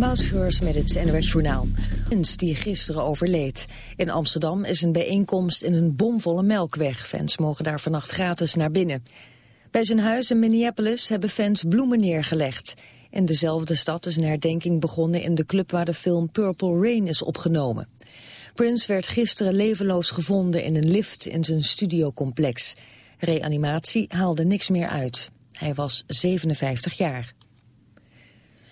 Moutscheurs met het NOS Journaal. die gisteren overleed. In Amsterdam is een bijeenkomst in een bomvolle melkweg. Fans mogen daar vannacht gratis naar binnen. Bij zijn huis in Minneapolis hebben fans bloemen neergelegd. In dezelfde stad is een herdenking begonnen in de club waar de film Purple Rain is opgenomen. Prince werd gisteren levenloos gevonden in een lift in zijn studiocomplex. Reanimatie haalde niks meer uit. Hij was 57 jaar.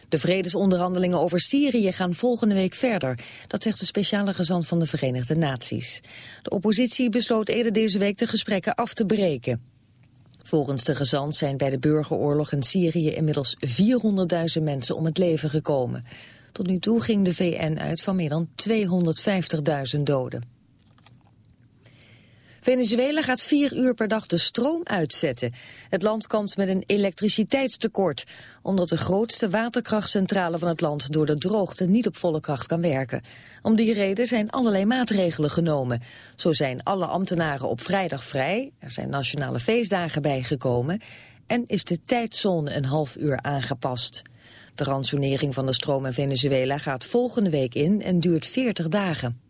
De vredesonderhandelingen over Syrië gaan volgende week verder. Dat zegt de speciale gezant van de Verenigde Naties. De oppositie besloot eerder deze week de gesprekken af te breken. Volgens de gezant zijn bij de burgeroorlog in Syrië inmiddels 400.000 mensen om het leven gekomen. Tot nu toe ging de VN uit van meer dan 250.000 doden. Venezuela gaat vier uur per dag de stroom uitzetten. Het land kampt met een elektriciteitstekort, omdat de grootste waterkrachtcentrale van het land door de droogte niet op volle kracht kan werken. Om die reden zijn allerlei maatregelen genomen. Zo zijn alle ambtenaren op vrijdag vrij, er zijn nationale feestdagen bijgekomen en is de tijdzone een half uur aangepast. De ransonering van de stroom in Venezuela gaat volgende week in en duurt 40 dagen.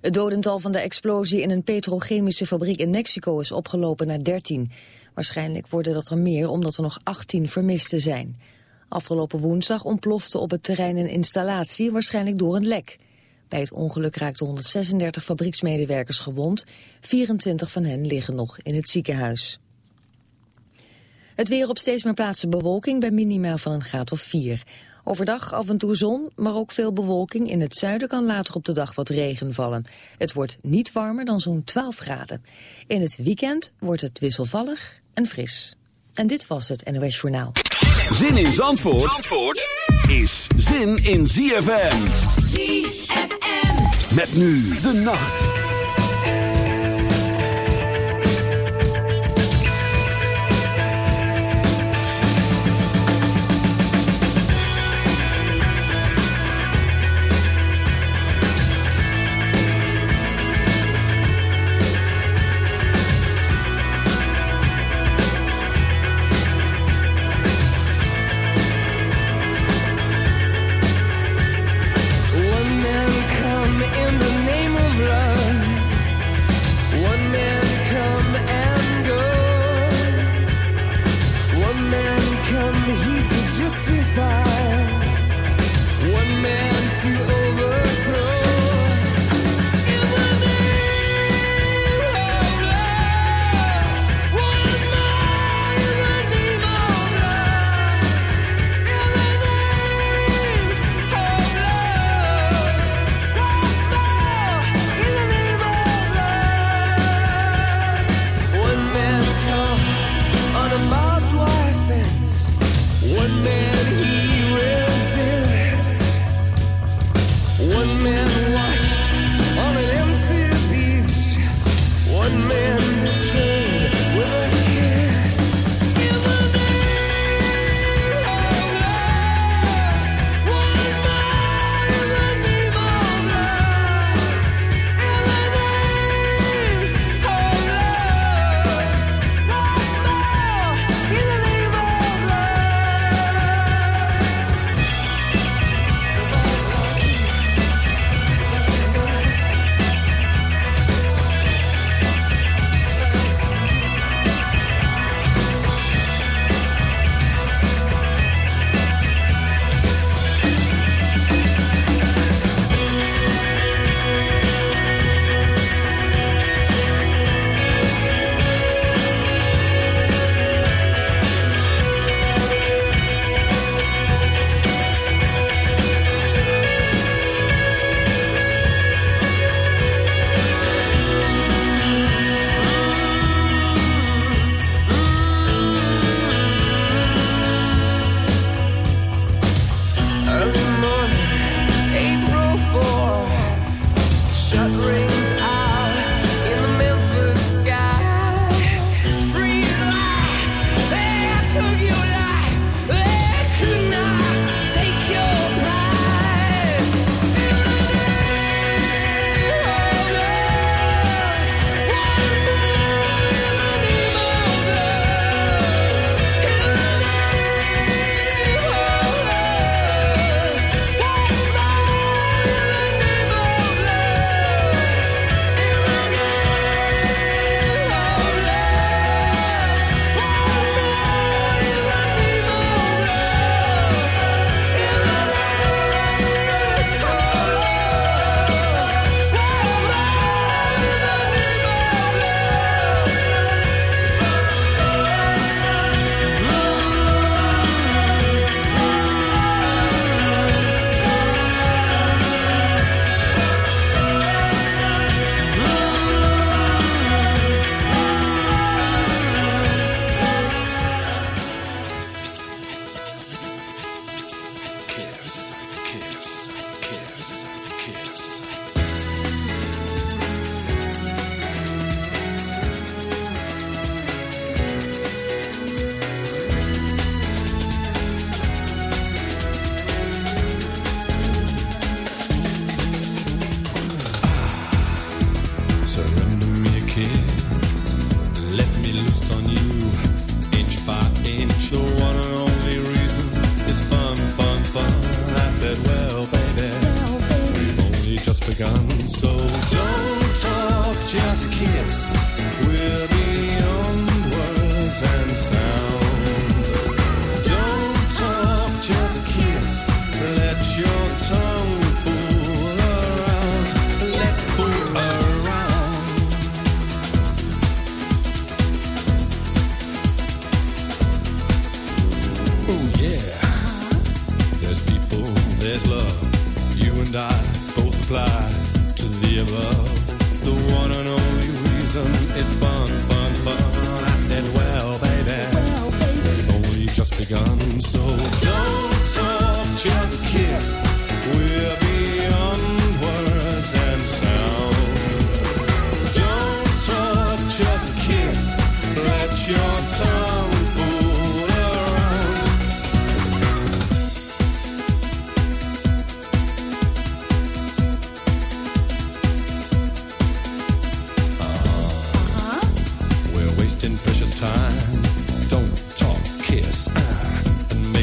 Het dodental van de explosie in een petrochemische fabriek in Mexico is opgelopen naar 13. Waarschijnlijk worden dat er meer omdat er nog 18 vermisten zijn. Afgelopen woensdag ontplofte op het terrein een installatie, waarschijnlijk door een lek. Bij het ongeluk raakten 136 fabrieksmedewerkers gewond. 24 van hen liggen nog in het ziekenhuis. Het weer op steeds meer plaatsen bewolking bij minima van een graad of 4. Overdag af en toe zon, maar ook veel bewolking. In het zuiden kan later op de dag wat regen vallen. Het wordt niet warmer dan zo'n 12 graden. In het weekend wordt het wisselvallig en fris. En dit was het NOS Journaal. Zin in Zandvoort, Zandvoort is zin in ZFM. ZFM. Met nu de nacht.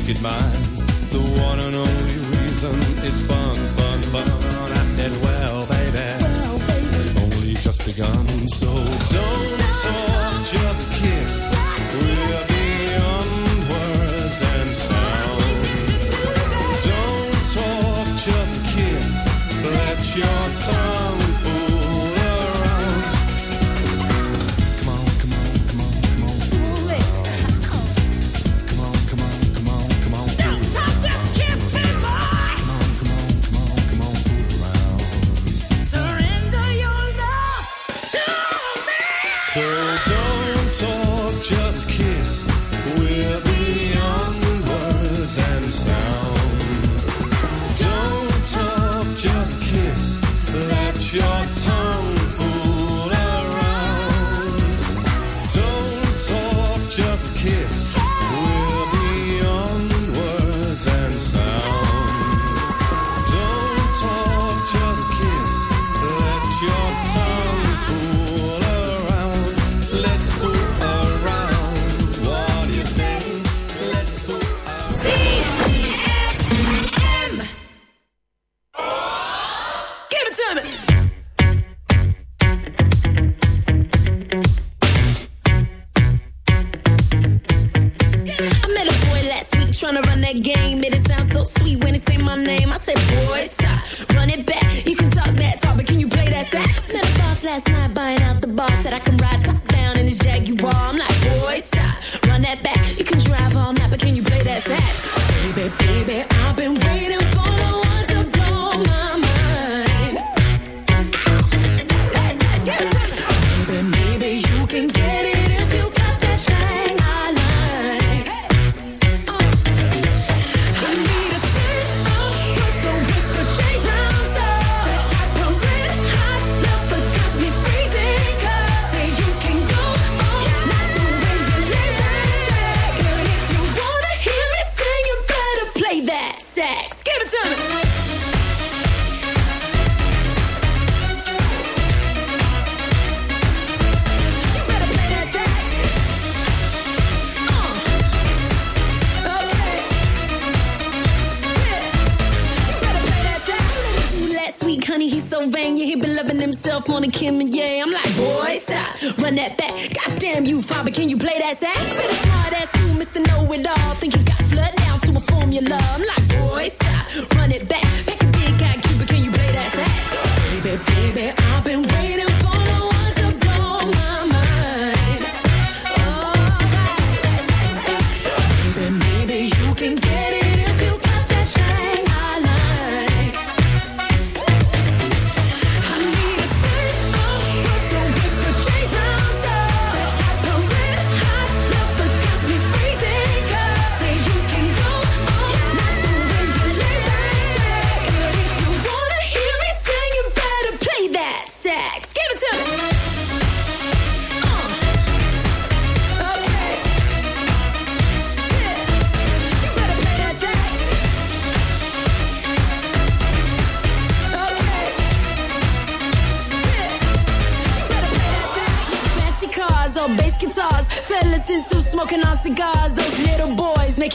make it mine. The one and only reason it's fun, fun, fun. I said, well, baby, well, baby. we've only just begun, so don't talk, just kiss. We're beyond words and sound. Don't talk, just kiss. Let your tongue.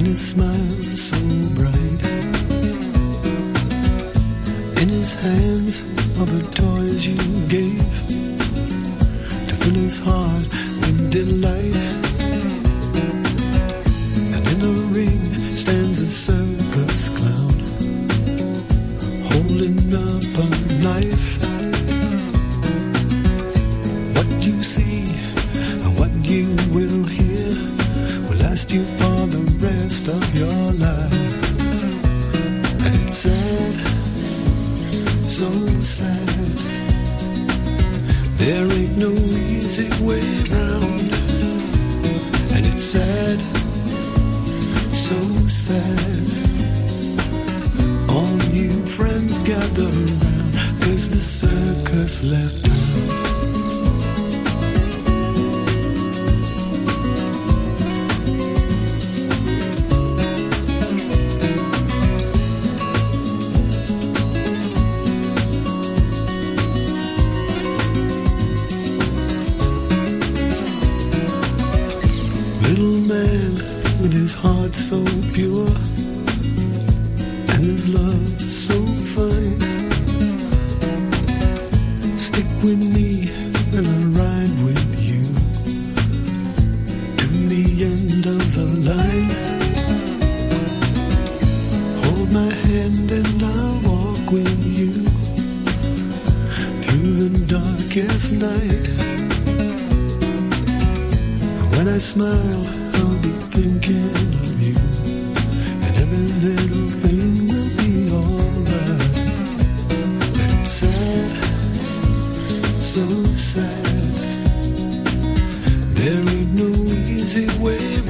and his smile so bright. In his hands are the toys you gave to fill his heart with delight. Sad. There ain't no easy way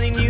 telling you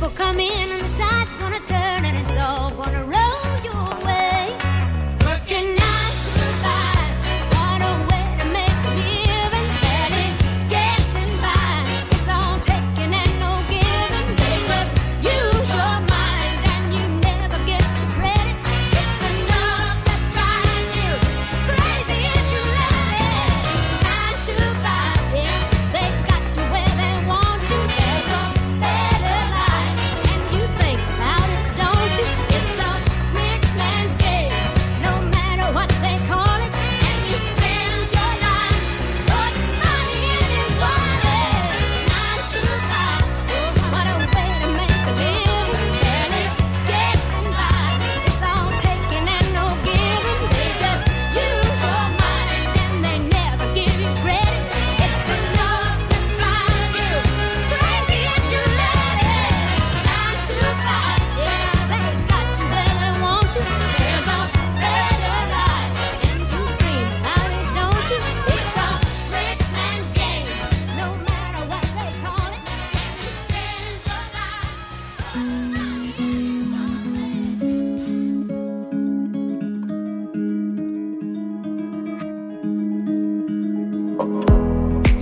will come in